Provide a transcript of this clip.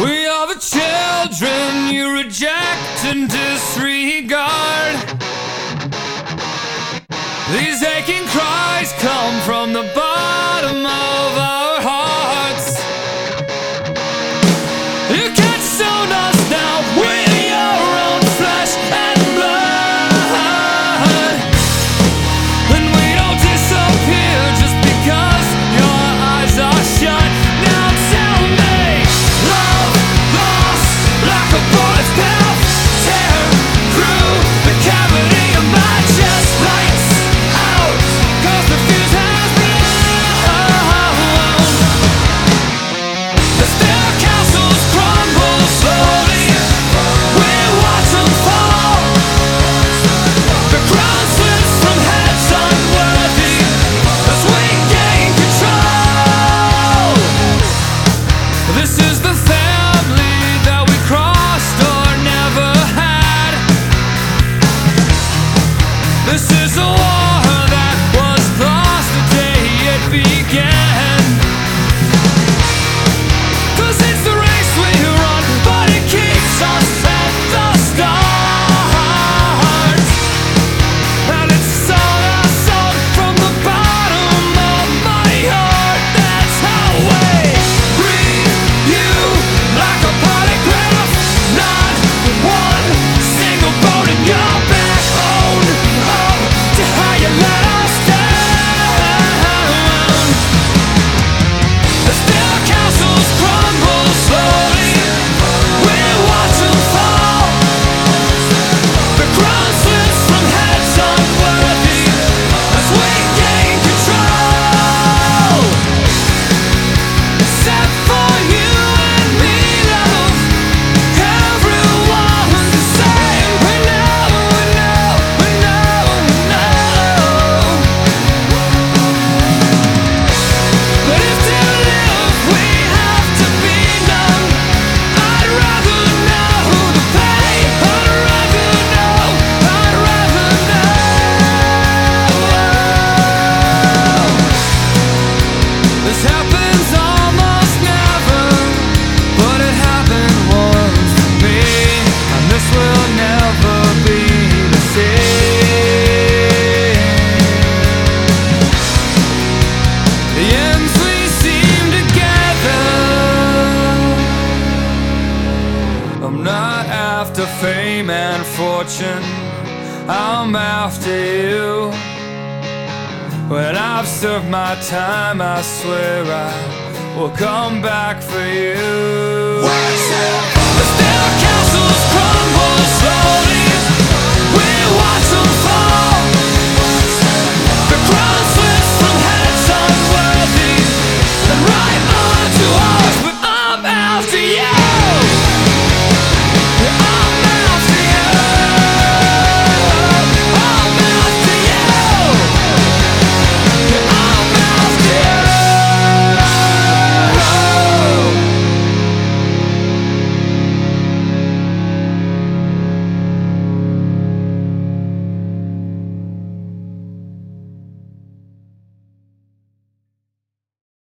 We are the children you reject and disregard. These aching cries. I'm not after fame and fortune, I'm after you. When I've served my time, I swear I will come back for you.